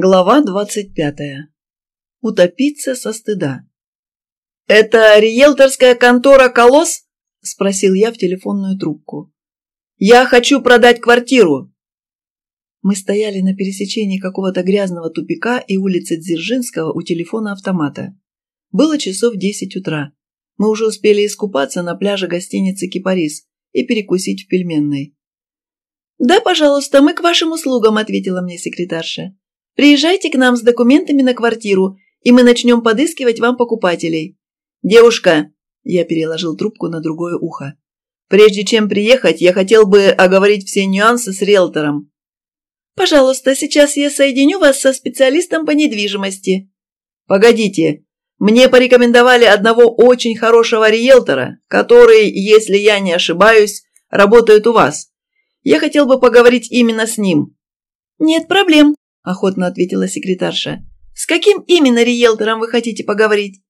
Глава двадцать пятая. Утопиться со стыда. «Это риэлторская контора «Колосс»?» – спросил я в телефонную трубку. «Я хочу продать квартиру». Мы стояли на пересечении какого-то грязного тупика и улицы Дзержинского у телефона автомата. Было часов десять утра. Мы уже успели искупаться на пляже гостиницы «Кипарис» и перекусить в пельменной. «Да, пожалуйста, мы к вашим услугам», – ответила мне секретарша. Приезжайте к нам с документами на квартиру, и мы начнем подыскивать вам покупателей. Девушка, я переложил трубку на другое ухо. Прежде чем приехать, я хотел бы оговорить все нюансы с риэлтором. Пожалуйста, сейчас я соединю вас со специалистом по недвижимости. Погодите, мне порекомендовали одного очень хорошего риэлтора, который, если я не ошибаюсь, работает у вас. Я хотел бы поговорить именно с ним. Нет проблем, – охотно ответила секретарша. «С каким именно риэлтором вы хотите поговорить?»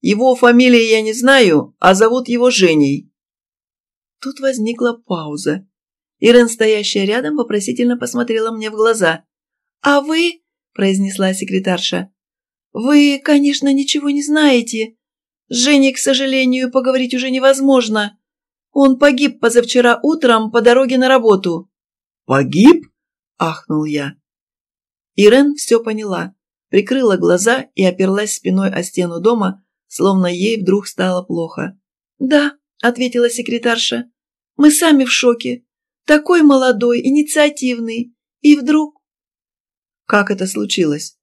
«Его фамилии я не знаю, а зовут его Женей». Тут возникла пауза. Ирен, стоящая рядом, вопросительно посмотрела мне в глаза. «А вы?» – произнесла секретарша. «Вы, конечно, ничего не знаете. С Женей, к сожалению, поговорить уже невозможно. Он погиб позавчера утром по дороге на работу». «Погиб?» – ахнул я. Ирен все поняла, прикрыла глаза и оперлась спиной о стену дома, словно ей вдруг стало плохо. «Да», — ответила секретарша, — «мы сами в шоке. Такой молодой, инициативный. И вдруг...» «Как это случилось?»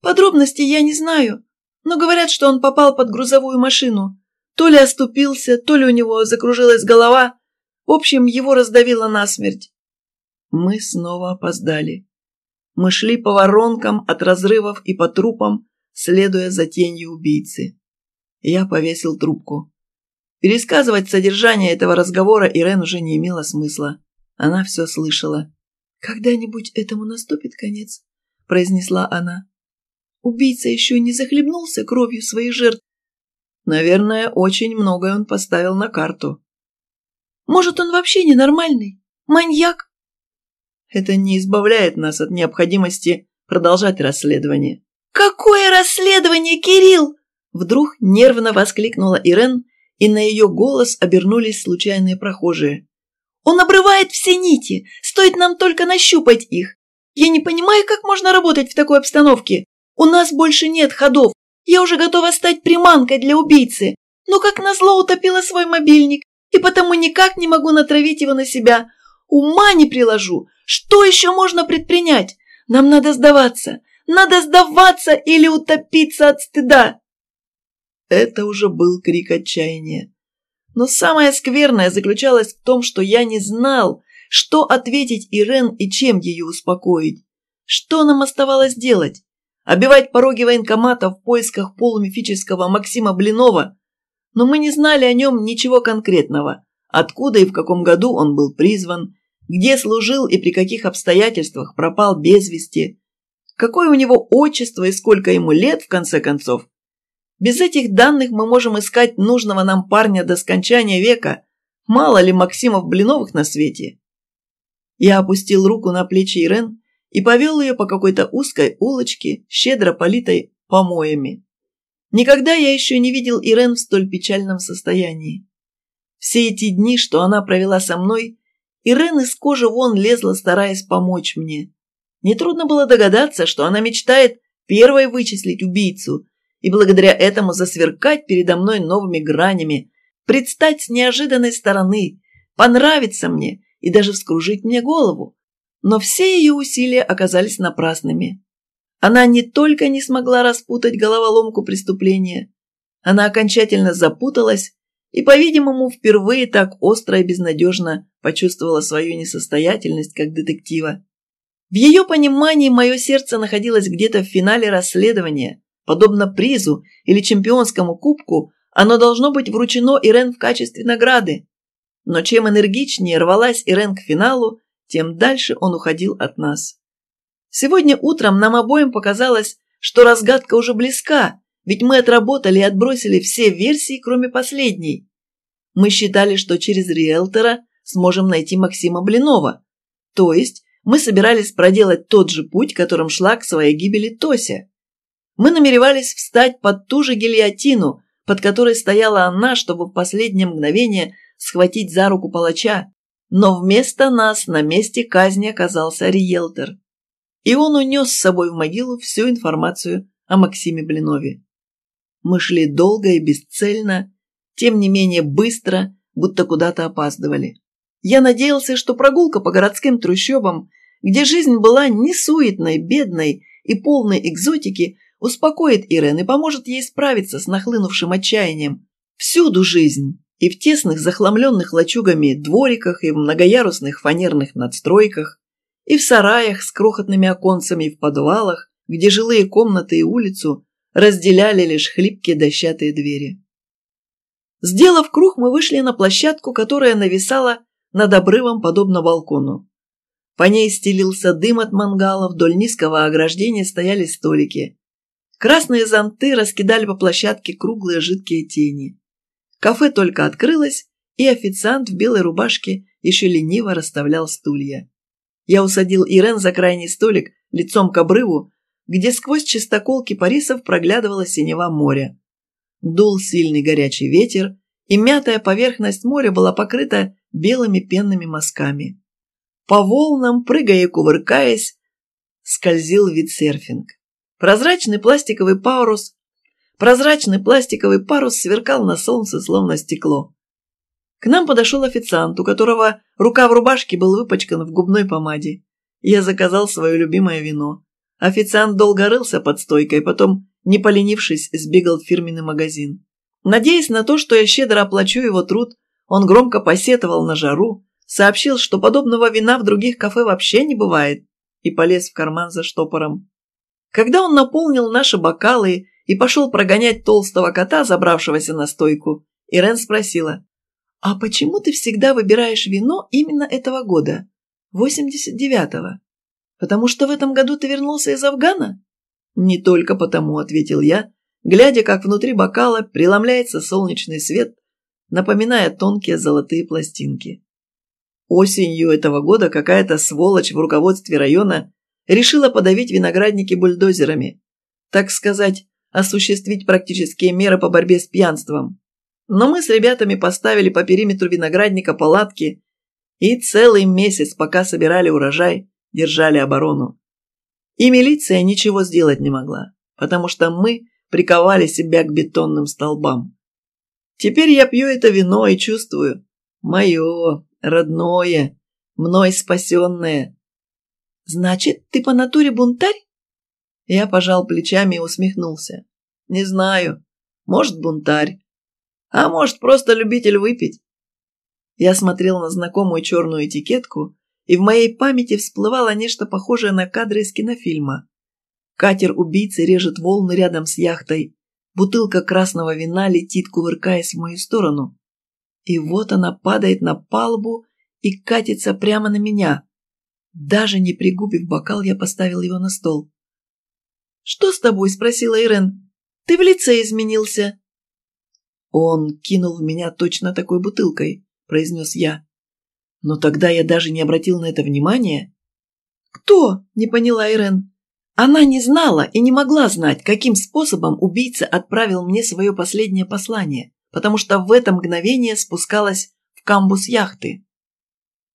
«Подробностей я не знаю, но говорят, что он попал под грузовую машину. То ли оступился, то ли у него закружилась голова. В общем, его раздавило насмерть». Мы снова опоздали. Мы шли по воронкам от разрывов и по трупам, следуя за тенью убийцы. Я повесил трубку. Пересказывать содержание этого разговора Ирен уже не имело смысла. Она все слышала. «Когда-нибудь этому наступит конец», – произнесла она. «Убийца еще не захлебнулся кровью своих жертв. Наверное, очень многое он поставил на карту». «Может, он вообще ненормальный? Маньяк?» Это не избавляет нас от необходимости продолжать расследование. «Какое расследование, Кирилл?» Вдруг нервно воскликнула Ирен, и на ее голос обернулись случайные прохожие. «Он обрывает все нити, стоит нам только нащупать их. Я не понимаю, как можно работать в такой обстановке. У нас больше нет ходов. Я уже готова стать приманкой для убийцы, но как назло утопила свой мобильник, и потому никак не могу натравить его на себя. Ума не приложу, что еще можно предпринять? Нам надо сдаваться. Надо сдаваться или утопиться от стыда. Это уже был крик отчаяния. Но самое скверное заключалось в том, что я не знал, что ответить Ирен и чем ее успокоить. Что нам оставалось делать? Обивать пороги военкомата в поисках полумифического Максима Блинова? Но мы не знали о нем ничего конкретного. Откуда и в каком году он был призван, где служил и при каких обстоятельствах пропал без вести, какое у него отчество и сколько ему лет, в конце концов. Без этих данных мы можем искать нужного нам парня до скончания века, мало ли Максимов Блиновых на свете. Я опустил руку на плечи Ирен и повел ее по какой-то узкой улочке, щедро политой помоями. Никогда я еще не видел Ирен в столь печальном состоянии. Все эти дни, что она провела со мной, Ирен из кожи вон лезла, стараясь помочь мне. Нетрудно было догадаться, что она мечтает первой вычислить убийцу и благодаря этому засверкать передо мной новыми гранями, предстать с неожиданной стороны, понравиться мне и даже вскружить мне голову. Но все ее усилия оказались напрасными. Она не только не смогла распутать головоломку преступления, она окончательно запуталась и, по-видимому, впервые так остро и безнадежно почувствовала свою несостоятельность как детектива. В ее понимании мое сердце находилось где-то в финале расследования. Подобно призу или чемпионскому кубку, оно должно быть вручено Ирен в качестве награды. Но чем энергичнее рвалась Ирен к финалу, тем дальше он уходил от нас. Сегодня утром нам обоим показалось, что разгадка уже близка, ведь мы отработали и отбросили все версии, кроме последней. Мы считали, что через риэлтора сможем найти Максима Блинова. То есть мы собирались проделать тот же путь, которым шла к своей гибели Тося. Мы намеревались встать под ту же гильотину, под которой стояла она, чтобы в последнее мгновение схватить за руку палача, но вместо нас на месте казни оказался риелтор. И он унес с собой в могилу всю информацию о Максиме Блинове. Мы шли долго и бесцельно, тем не менее быстро, будто куда-то опаздывали. Я надеялся, что прогулка по городским трущобам, где жизнь была не суетной, бедной и полной экзотики, успокоит Ирен и поможет ей справиться с нахлынувшим отчаянием. Всюду жизнь, и в тесных захламленных лачугами двориках, и в многоярусных фанерных надстройках, и в сараях с крохотными оконцами, и в подвалах, где жилые комнаты и улицу разделяли лишь хлипкие дощатые двери. Сделав круг, мы вышли на площадку, которая нависала над обрывом, подобно балкону. По ней стелился дым от мангала, вдоль низкого ограждения стояли столики. Красные зонты раскидали по площадке круглые жидкие тени. Кафе только открылось, и официант в белой рубашке еще лениво расставлял стулья. Я усадил Ирен за крайний столик, лицом к обрыву, где сквозь чистокол кипарисов проглядывало синева моря. Дул сильный горячий ветер, и мятая поверхность моря была покрыта белыми пенными мазками. По волнам, прыгая и кувыркаясь, скользил вид серфинг. Прозрачный пластиковый парус, прозрачный пластиковый парус сверкал на солнце, словно стекло. К нам подошел официант, у которого рука в рубашке был выпачкан в губной помаде. Я заказал свое любимое вино. Официант долго рылся под стойкой, потом, не поленившись, сбегал в фирменный магазин. Надеясь на то, что я щедро оплачу его труд, он громко посетовал на жару, сообщил, что подобного вина в других кафе вообще не бывает, и полез в карман за штопором. Когда он наполнил наши бокалы и пошел прогонять толстого кота, забравшегося на стойку, Ирен спросила, «А почему ты всегда выбираешь вино именно этого года, 89-го?» Потому что в этом году ты вернулся из Афгана? Не только потому, ответил я, глядя, как внутри бокала преломляется солнечный свет, напоминая тонкие золотые пластинки. Осенью этого года какая-то сволочь в руководстве района решила подавить виноградники бульдозерами, так сказать, осуществить практические меры по борьбе с пьянством. Но мы с ребятами поставили по периметру виноградника палатки и целый месяц, пока собирали урожай, держали оборону. И милиция ничего сделать не могла, потому что мы приковали себя к бетонным столбам. Теперь я пью это вино и чувствую. Мое, родное, мной спасенное. Значит, ты по натуре бунтарь? Я пожал плечами и усмехнулся. Не знаю. Может, бунтарь. А может, просто любитель выпить. Я смотрел на знакомую черную этикетку и в моей памяти всплывало нечто похожее на кадры из кинофильма. Катер убийцы режет волны рядом с яхтой, бутылка красного вина летит, кувыркаясь в мою сторону. И вот она падает на палубу и катится прямо на меня. Даже не пригубив бокал, я поставил его на стол. «Что с тобой?» – спросила Ирен. «Ты в лице изменился». «Он кинул в меня точно такой бутылкой», – произнес я. Но тогда я даже не обратил на это внимания. «Кто?» – не поняла Ирен. Она не знала и не могла знать, каким способом убийца отправил мне свое последнее послание, потому что в это мгновение спускалась в камбус яхты.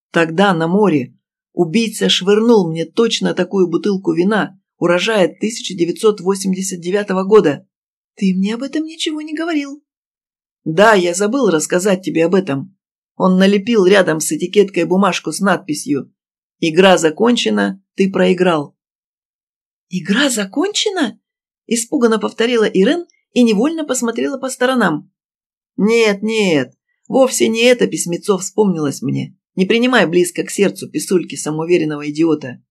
Тогда на море убийца швырнул мне точно такую бутылку вина, урожая 1989 года. Ты мне об этом ничего не говорил. Да, я забыл рассказать тебе об этом. Он налепил рядом с этикеткой бумажку с надписью «Игра закончена, ты проиграл». «Игра закончена?» – испуганно повторила Ирен и невольно посмотрела по сторонам. «Нет, нет, вовсе не это письмецо вспомнилось мне. Не принимай близко к сердцу писульки самоуверенного идиота.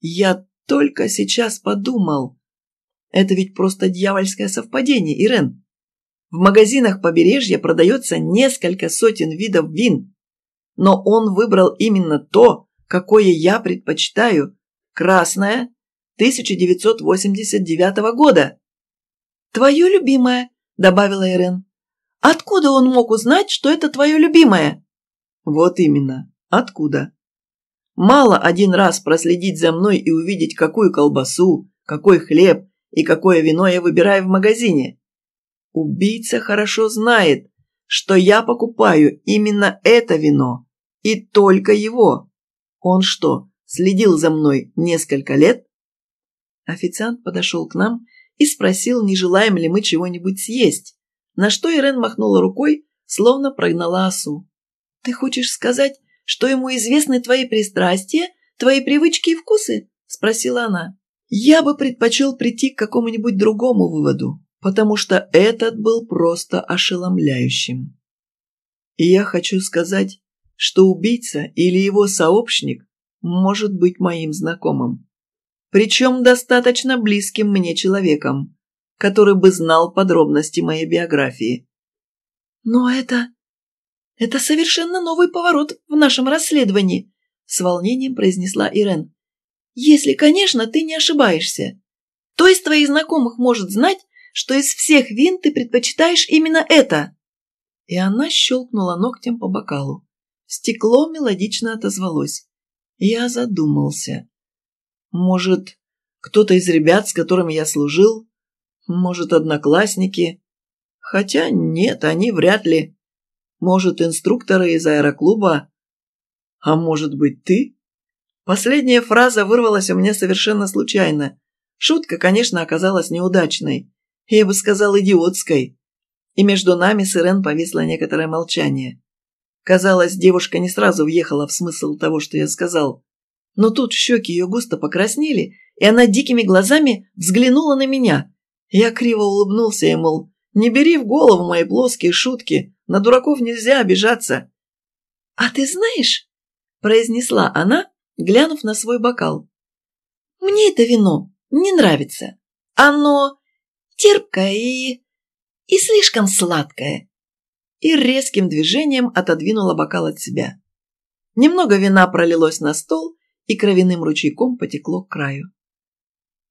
Я только сейчас подумал. Это ведь просто дьявольское совпадение, Ирен. В магазинах побережья продается несколько сотен видов вин, но он выбрал именно то, какое я предпочитаю – красное 1989 года. «Твое любимое», – добавила Ирен. «Откуда он мог узнать, что это твое любимое?» «Вот именно. Откуда?» Мало один раз проследить за мной и увидеть, какую колбасу, какой хлеб и какое вино я выбираю в магазине. Убийца хорошо знает, что я покупаю именно это вино и только его. Он что, следил за мной несколько лет? Официант подошел к нам и спросил, не желаем ли мы чего-нибудь съесть, на что Ирен махнула рукой, словно прогнала осу. «Ты хочешь сказать, что ему известны твои пристрастия, твои привычки и вкусы?» – спросила она. «Я бы предпочел прийти к какому-нибудь другому выводу, потому что этот был просто ошеломляющим. И я хочу сказать, что убийца или его сообщник может быть моим знакомым. Причем достаточно близким мне человеком, который бы знал подробности моей биографии. Но это... это совершенно новый поворот в нашем расследовании, с волнением произнесла Ирен. Если, конечно, ты не ошибаешься. Кто из твоих знакомых может знать, что из всех вин ты предпочитаешь именно это?» И она щелкнула ногтем по бокалу. Стекло мелодично отозвалось. Я задумался. Может, кто-то из ребят, с которыми я служил? Может, одноклассники? Хотя нет, они вряд ли. Может, инструкторы из аэроклуба? А может быть, ты? Последняя фраза вырвалась у меня совершенно случайно. Шутка, конечно, оказалась неудачной я бы сказал, идиотской. И между нами с Ирен повисло некоторое молчание. Казалось, девушка не сразу въехала в смысл того, что я сказал. Но тут щеки ее густо покраснели, и она дикими глазами взглянула на меня. Я криво улыбнулся и, мол, не бери в голову мои плоские шутки, на дураков нельзя обижаться. «А ты знаешь?» – произнесла она, глянув на свой бокал. «Мне это вино не нравится. Оно терпкое и... и слишком сладкое. И резким движением отодвинула бокал от себя. Немного вина пролилось на стол и кровяным ручейком потекло к краю.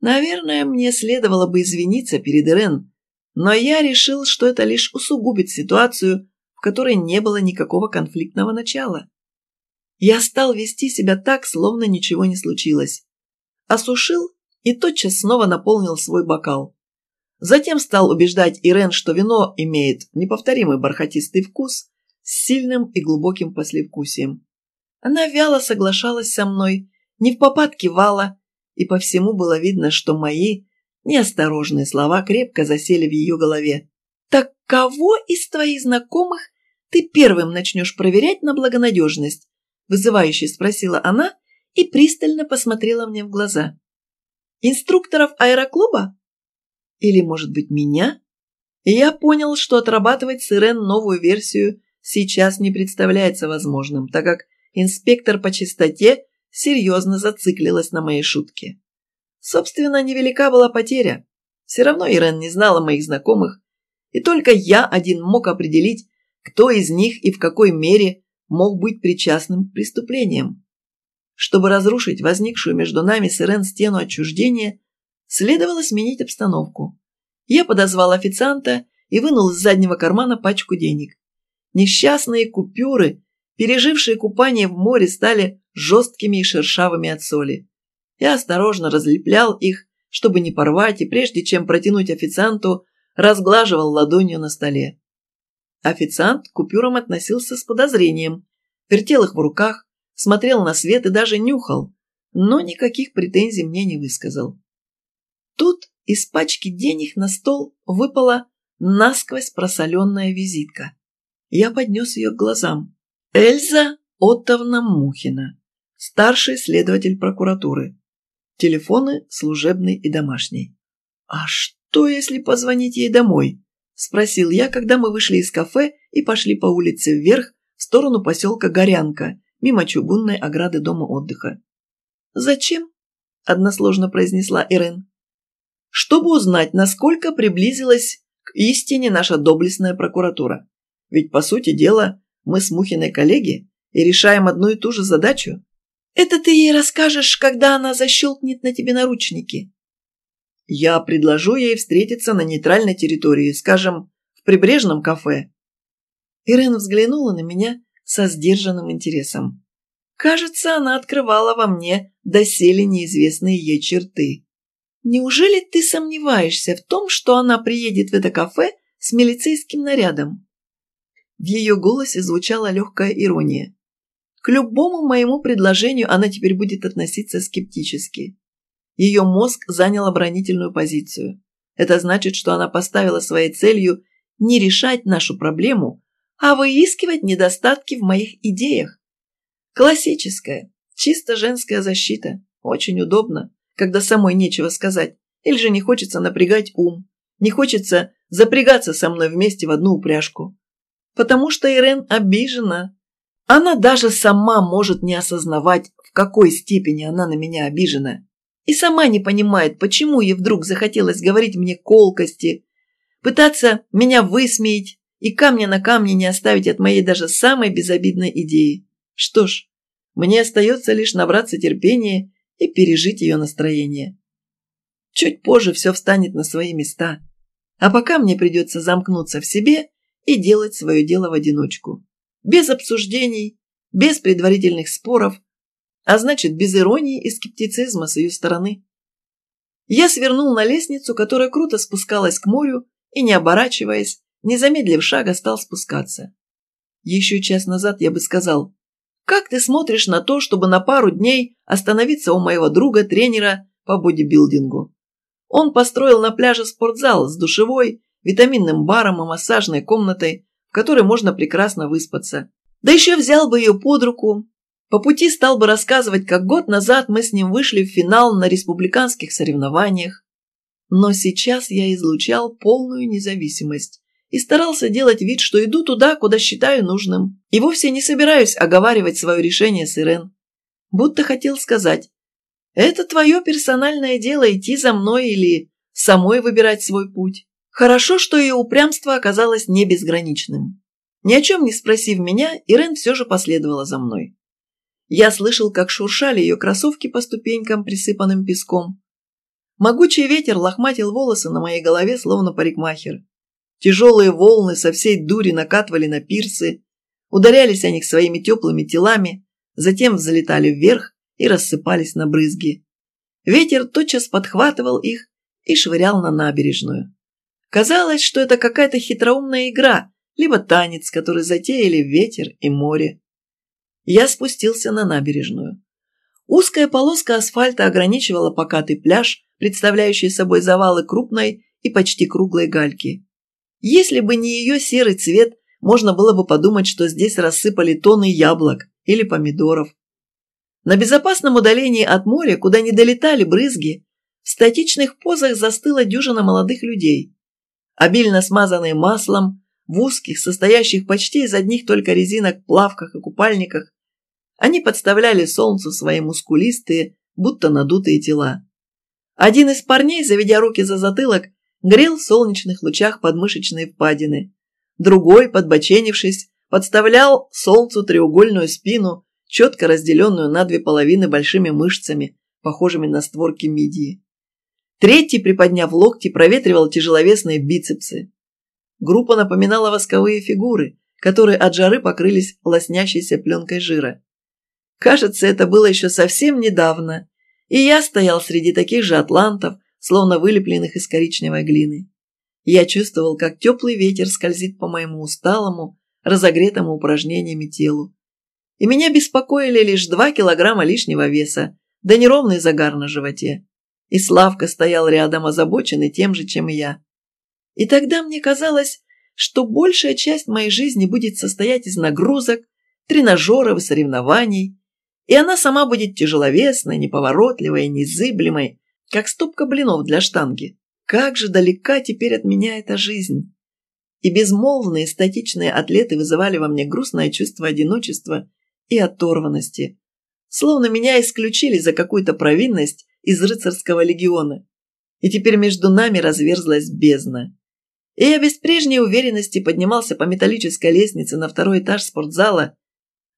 Наверное, мне следовало бы извиниться перед Ирен, но я решил, что это лишь усугубит ситуацию, в которой не было никакого конфликтного начала. Я стал вести себя так, словно ничего не случилось. Осушил и тотчас снова наполнил свой бокал. Затем стал убеждать Ирен, что вино имеет неповторимый бархатистый вкус с сильным и глубоким послевкусием. Она вяло соглашалась со мной, не в попад кивала, и по всему было видно, что мои неосторожные слова крепко засели в ее голове. «Так кого из твоих знакомых ты первым начнешь проверять на благонадежность?» вызывающе спросила она и пристально посмотрела мне в глаза. «Инструкторов аэроклуба?» Или, может быть, меня? И я понял, что отрабатывать с Ирен новую версию сейчас не представляется возможным, так как инспектор по чистоте серьезно зациклилась на моей шутке. Собственно, невелика была потеря. Все равно Ирен не знала моих знакомых, и только я один мог определить, кто из них и в какой мере мог быть причастным к преступлениям. Чтобы разрушить возникшую между нами с Ирен стену отчуждения, Следовало сменить обстановку. Я подозвал официанта и вынул из заднего кармана пачку денег. Несчастные купюры, пережившие купание в море, стали жесткими и шершавыми от соли. Я осторожно разлеплял их, чтобы не порвать, и прежде чем протянуть официанту, разглаживал ладонью на столе. Официант к купюрам относился с подозрением, вертел их в руках, смотрел на свет и даже нюхал, но никаких претензий мне не высказал. Тут из пачки денег на стол выпала насквозь просоленная визитка. Я поднес ее к глазам. Эльза Оттовна Мухина, старший следователь прокуратуры. Телефоны служебный и домашний. «А что, если позвонить ей домой?» – спросил я, когда мы вышли из кафе и пошли по улице вверх в сторону поселка Горянка, мимо чугунной ограды дома отдыха. «Зачем?» – односложно произнесла Ирен чтобы узнать, насколько приблизилась к истине наша доблестная прокуратура. Ведь, по сути дела, мы с Мухиной коллеги и решаем одну и ту же задачу. Это ты ей расскажешь, когда она защелкнет на тебе наручники. Я предложу ей встретиться на нейтральной территории, скажем, в прибрежном кафе. Ирен взглянула на меня со сдержанным интересом. Кажется, она открывала во мне доселе неизвестные ей черты. Неужели ты сомневаешься в том, что она приедет в это кафе с милицейским нарядом? В ее голосе звучала легкая ирония. К любому моему предложению она теперь будет относиться скептически. Ее мозг занял оборонительную позицию. Это значит, что она поставила своей целью не решать нашу проблему, а выискивать недостатки в моих идеях. Классическая, чисто женская защита. Очень удобно, когда самой нечего сказать. Или же не хочется напрягать ум. Не хочется запрягаться со мной вместе в одну упряжку потому что Ирен обижена. Она даже сама может не осознавать, в какой степени она на меня обижена. И сама не понимает, почему ей вдруг захотелось говорить мне колкости, пытаться меня высмеять и камня на камне не оставить от моей даже самой безобидной идеи. Что ж, мне остается лишь набраться терпения и пережить ее настроение. Чуть позже все встанет на свои места. А пока мне придется замкнуться в себе и делать свое дело в одиночку. Без обсуждений, без предварительных споров, а значит, без иронии и скептицизма с ее стороны. Я свернул на лестницу, которая круто спускалась к морю, и, не оборачиваясь, не замедлив шага, стал спускаться. Еще час назад я бы сказал, как ты смотришь на то, чтобы на пару дней остановиться у моего друга-тренера по бодибилдингу? Он построил на пляже спортзал с душевой витаминным баром и массажной комнатой, в которой можно прекрасно выспаться. Да еще взял бы ее под руку. По пути стал бы рассказывать, как год назад мы с ним вышли в финал на республиканских соревнованиях. Но сейчас я излучал полную независимость и старался делать вид, что иду туда, куда считаю нужным, и вовсе не собираюсь оговаривать свое решение с Ирен. Будто хотел сказать, это твое персональное дело идти за мной или самой выбирать свой путь. Хорошо, что ее упрямство оказалось не безграничным. Ни о чем не спросив меня, Ирен все же последовала за мной. Я слышал, как шуршали ее кроссовки по ступенькам, присыпанным песком. Могучий ветер лохматил волосы на моей голове, словно парикмахер. Тяжелые волны со всей дури накатывали на пирсы, ударялись о них своими теплыми телами, затем взлетали вверх и рассыпались на брызги. Ветер тотчас подхватывал их и швырял на набережную. Казалось, что это какая-то хитроумная игра, либо танец, который затеяли ветер и море. Я спустился на набережную. Узкая полоска асфальта ограничивала покатый пляж, представляющий собой завалы крупной и почти круглой гальки. Если бы не ее серый цвет, можно было бы подумать, что здесь рассыпали тонны яблок или помидоров. На безопасном удалении от моря, куда не долетали брызги, в статичных позах застыла дюжина молодых людей обильно смазанные маслом, в узких, состоящих почти из одних только резинок плавках и купальниках, они подставляли солнцу свои мускулистые, будто надутые тела. Один из парней, заведя руки за затылок, грел в солнечных лучах подмышечные впадины. Другой, подбоченившись, подставлял солнцу треугольную спину, четко разделенную на две половины большими мышцами, похожими на створки мидии. Третий, приподняв локти, проветривал тяжеловесные бицепсы. Группа напоминала восковые фигуры, которые от жары покрылись лоснящейся пленкой жира. Кажется, это было еще совсем недавно, и я стоял среди таких же атлантов, словно вылепленных из коричневой глины. Я чувствовал, как теплый ветер скользит по моему усталому, разогретому упражнениями телу. И меня беспокоили лишь два килограмма лишнего веса, да неровный загар на животе и Славка стоял рядом, озабоченный тем же, чем и я. И тогда мне казалось, что большая часть моей жизни будет состоять из нагрузок, тренажеров и соревнований, и она сама будет тяжеловесной, неповоротливой, незыблемой, как стопка блинов для штанги. Как же далека теперь от меня эта жизнь! И безмолвные статичные атлеты вызывали во мне грустное чувство одиночества и оторванности, словно меня исключили за какую-то провинность из рыцарского легиона. И теперь между нами разверзлась бездна. И я без прежней уверенности поднимался по металлической лестнице на второй этаж спортзала,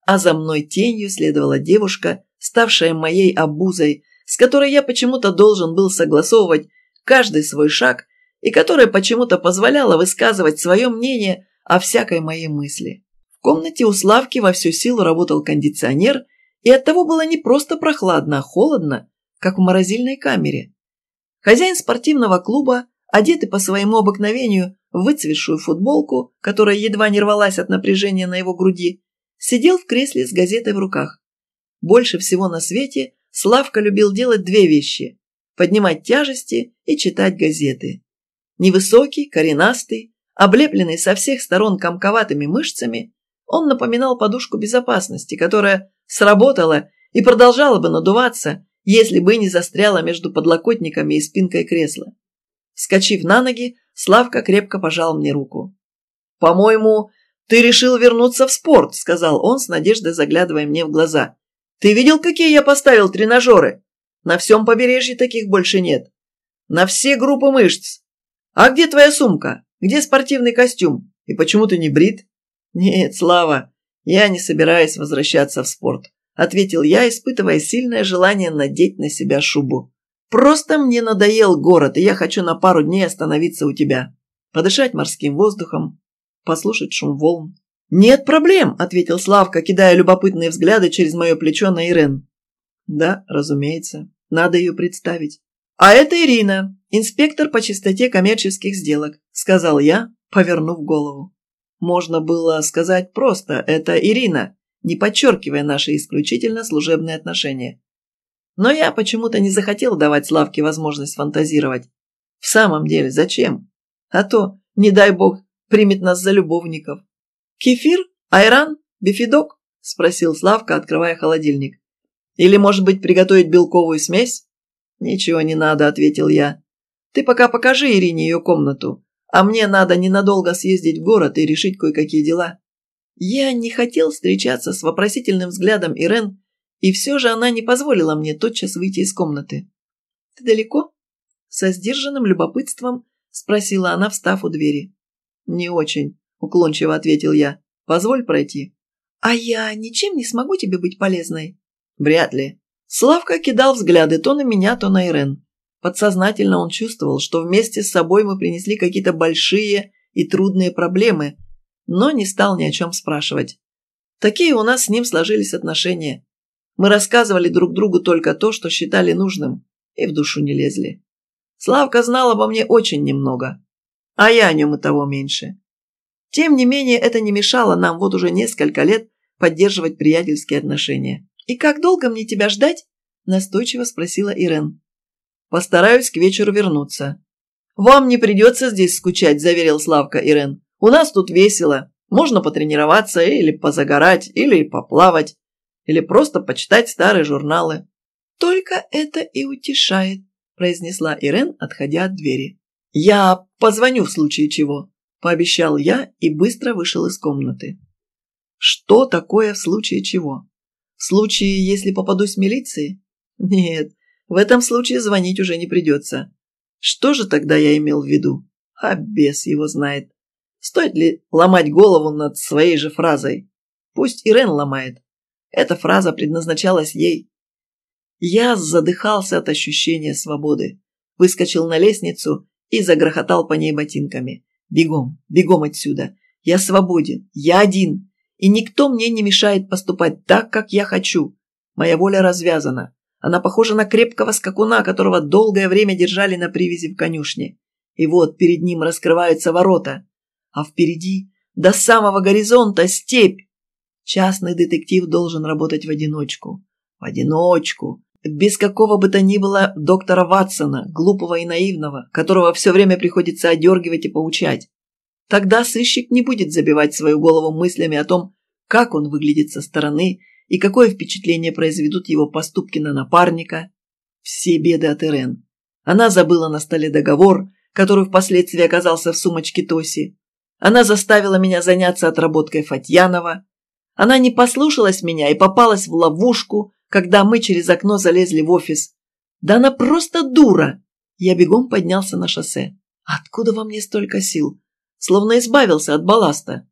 а за мной тенью следовала девушка, ставшая моей обузой, с которой я почему-то должен был согласовывать каждый свой шаг и которая почему-то позволяла высказывать свое мнение о всякой моей мысли. В комнате у Славки во всю силу работал кондиционер, И оттого было не просто прохладно, а холодно, как в морозильной камере. Хозяин спортивного клуба, одетый по своему обыкновению в выцветшую футболку, которая едва не рвалась от напряжения на его груди, сидел в кресле с газетой в руках. Больше всего на свете Славка любил делать две вещи – поднимать тяжести и читать газеты. Невысокий, коренастый, облепленный со всех сторон комковатыми мышцами, он напоминал подушку безопасности, которая сработала и продолжала бы надуваться, если бы не застряла между подлокотниками и спинкой кресла. Вскочив на ноги, Славка крепко пожал мне руку. «По-моему, ты решил вернуться в спорт», – сказал он с надеждой, заглядывая мне в глаза. «Ты видел, какие я поставил тренажеры? На всем побережье таких больше нет. На все группы мышц. А где твоя сумка? Где спортивный костюм? И почему ты не брит?» «Нет, Слава, я не собираюсь возвращаться в спорт», – ответил я, испытывая сильное желание надеть на себя шубу. «Просто мне надоел город, и я хочу на пару дней остановиться у тебя, подышать морским воздухом, послушать шум волн». «Нет проблем», – ответил Славка, кидая любопытные взгляды через мое плечо на Ирен. «Да, разумеется, надо ее представить». «А это Ирина, инспектор по чистоте коммерческих сделок», – сказал я, повернув голову. Можно было сказать просто «это Ирина», не подчеркивая наши исключительно служебные отношения. Но я почему-то не захотел давать Славке возможность фантазировать. В самом деле, зачем? А то, не дай бог, примет нас за любовников. «Кефир? Айран? Бифидок?» – спросил Славка, открывая холодильник. «Или, может быть, приготовить белковую смесь?» «Ничего не надо», – ответил я. «Ты пока покажи Ирине ее комнату а мне надо ненадолго съездить в город и решить кое-какие дела. Я не хотел встречаться с вопросительным взглядом Ирен, и все же она не позволила мне тотчас выйти из комнаты. «Ты далеко?» Со сдержанным любопытством спросила она, встав у двери. «Не очень», – уклончиво ответил я. «Позволь пройти». «А я ничем не смогу тебе быть полезной?» «Вряд ли». Славка кидал взгляды то на меня, то на Ирен. Подсознательно он чувствовал, что вместе с собой мы принесли какие-то большие и трудные проблемы, но не стал ни о чем спрашивать. Такие у нас с ним сложились отношения. Мы рассказывали друг другу только то, что считали нужным, и в душу не лезли. Славка знал обо мне очень немного, а я о нем и того меньше. Тем не менее, это не мешало нам вот уже несколько лет поддерживать приятельские отношения. «И как долго мне тебя ждать?» – настойчиво спросила Ирен. Постараюсь к вечеру вернуться». «Вам не придется здесь скучать», – заверил Славка Ирен. «У нас тут весело. Можно потренироваться или позагорать, или поплавать, или просто почитать старые журналы». «Только это и утешает», – произнесла Ирен, отходя от двери. «Я позвоню в случае чего», – пообещал я и быстро вышел из комнаты. Что такое в случае чего? В случае, если попадусь в милиции? Нет, в этом случае звонить уже не придется. Что же тогда я имел в виду? А бес его знает. Стоит ли ломать голову над своей же фразой? Пусть Ирен ломает. Эта фраза предназначалась ей. Я задыхался от ощущения свободы. Выскочил на лестницу и загрохотал по ней ботинками. Бегом, бегом отсюда. Я свободен, я один. И никто мне не мешает поступать так, как я хочу. Моя воля развязана. Она похожа на крепкого скакуна, которого долгое время держали на привязи в конюшне. И вот перед ним раскрываются ворота. А впереди, до самого горизонта, степь. Частный детектив должен работать в одиночку. В одиночку. Без какого бы то ни было доктора Ватсона, глупого и наивного, которого все время приходится одергивать и поучать. Тогда сыщик не будет забивать свою голову мыслями о том, как он выглядит со стороны и какое впечатление произведут его поступки на напарника. Все беды от Ирен. Она забыла на столе договор, который впоследствии оказался в сумочке Тоси. Она заставила меня заняться отработкой Фатьянова. Она не послушалась меня и попалась в ловушку, когда мы через окно залезли в офис. Да она просто дура! Я бегом поднялся на шоссе. Откуда во мне столько сил? Словно избавился от балласта.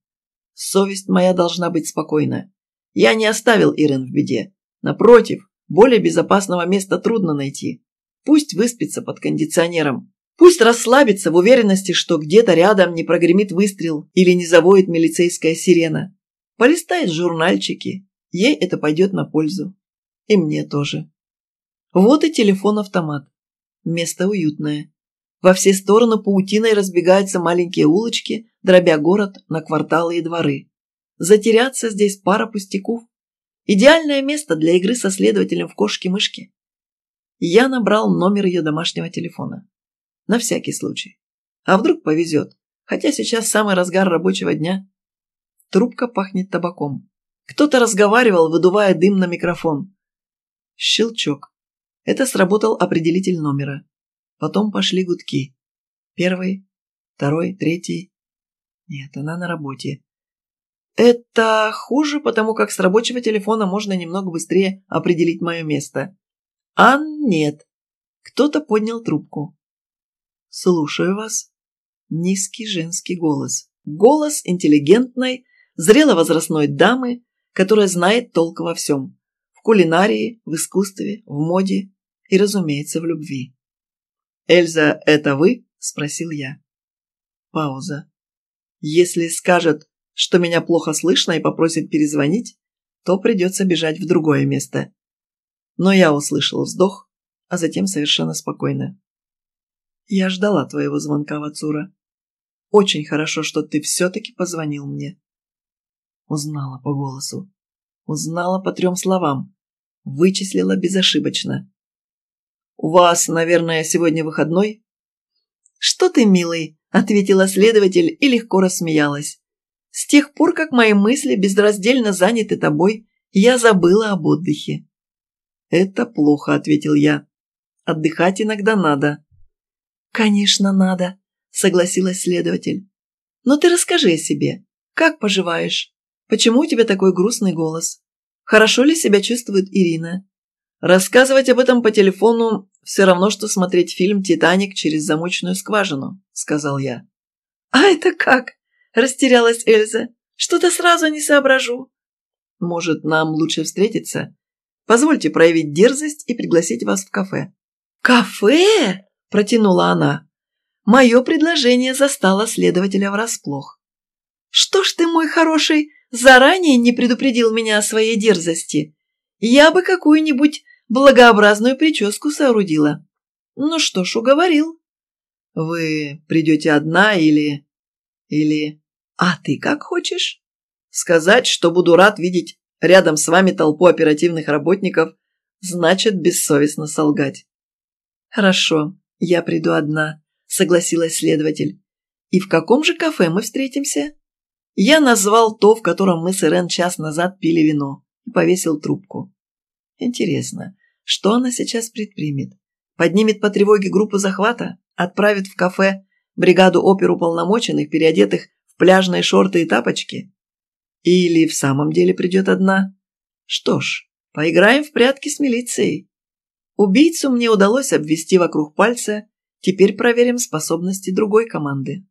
Совесть моя должна быть спокойна. Я не оставил Ирен в беде. Напротив, более безопасного места трудно найти. Пусть выспится под кондиционером. Пусть расслабится в уверенности, что где-то рядом не прогремит выстрел или не завоет милицейская сирена. Полистает журнальчики. Ей это пойдет на пользу. И мне тоже. Вот и телефон-автомат. Место уютное. Во все стороны паутиной разбегаются маленькие улочки, дробя город на кварталы и дворы. Затеряться здесь пара пустяков. Идеальное место для игры со следователем в кошки-мышки. Я набрал номер ее домашнего телефона. На всякий случай. А вдруг повезет, хотя сейчас самый разгар рабочего дня. Трубка пахнет табаком. Кто-то разговаривал, выдувая дым на микрофон. Щелчок. Это сработал определитель номера. Потом пошли гудки. Первый, второй, третий. Нет, она на работе. Это хуже, потому как с рабочего телефона можно немного быстрее определить мое место. А нет. Кто-то поднял трубку. «Слушаю вас». Низкий женский голос. Голос интеллигентной, зреловозрастной дамы, которая знает толк во всем. Кулинарии, в искусстве, в моде и, разумеется, в любви. «Эльза, это вы?» – спросил я. Пауза. «Если скажет, что меня плохо слышно и попросит перезвонить, то придется бежать в другое место». Но я услышал вздох, а затем совершенно спокойно. «Я ждала твоего звонка, Вацура. Очень хорошо, что ты все-таки позвонил мне». Узнала по голосу. Узнала по трем словам. Вычислила безошибочно. «У вас, наверное, сегодня выходной?» «Что ты, милый?» – ответила следователь и легко рассмеялась. «С тех пор, как мои мысли безраздельно заняты тобой, я забыла об отдыхе». «Это плохо», – ответил я. «Отдыхать иногда надо». «Конечно, надо», – согласилась следователь. «Но ты расскажи о себе. Как поживаешь? Почему у тебя такой грустный голос? Хорошо ли себя чувствует Ирина? Рассказывать об этом по телефону все равно, что смотреть фильм «Титаник» через замочную скважину», — сказал я. «А это как?» — растерялась Эльза. «Что-то сразу не соображу». «Может, нам лучше встретиться? Позвольте проявить дерзость и пригласить вас в кафе». «Кафе?» – протянула она. Мое предложение застало следователя врасплох. «Что ж ты, мой хороший, заранее не предупредил меня о своей дерзости? Я бы какую-нибудь благообразную прическу соорудила. Ну что ж, уговорил. Вы придете одна или... или... А ты как хочешь? Сказать, что буду рад видеть рядом с вами толпу оперативных работников, значит бессовестно солгать. Хорошо, я приду одна, согласилась следователь. И в каком же кафе мы встретимся? Я назвал то, в котором мы с Ирен час назад пили вино, и повесил трубку. Интересно, что она сейчас предпримет? Поднимет по тревоге группу захвата? Отправит в кафе бригаду оперуполномоченных, переодетых в пляжные шорты и тапочки? Или в самом деле придет одна? Что ж, поиграем в прятки с милицией. Убийцу мне удалось обвести вокруг пальца, теперь проверим способности другой команды.